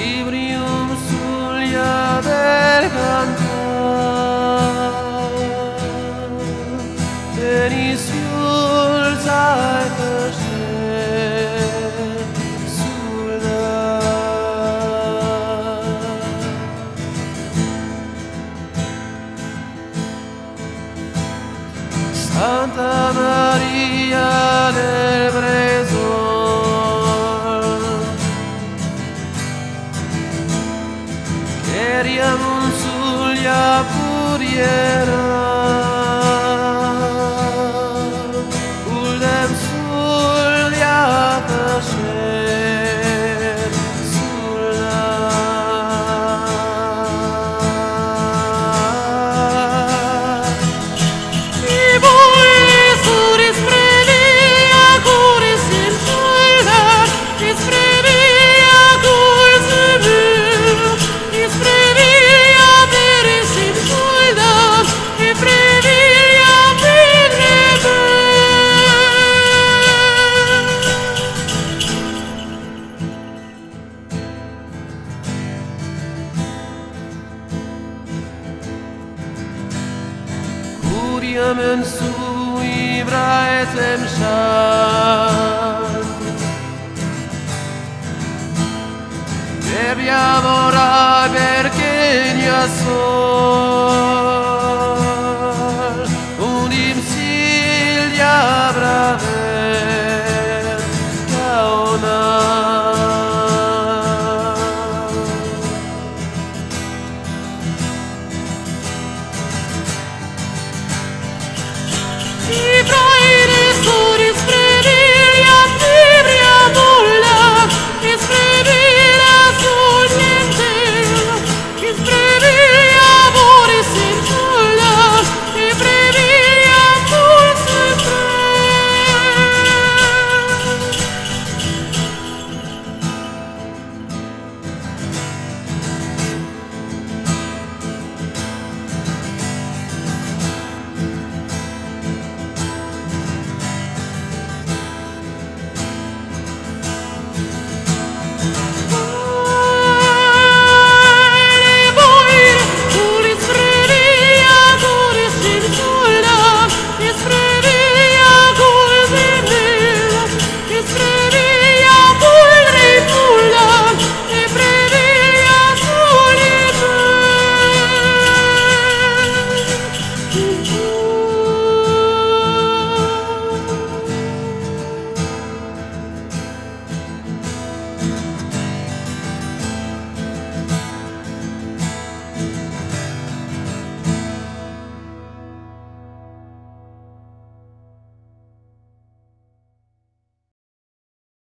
Ibrium sulia del cantar Beniciul zai sul Suldar Santa Maria Yeah. Suriye mensubu İbrayet emşan Derya mora berken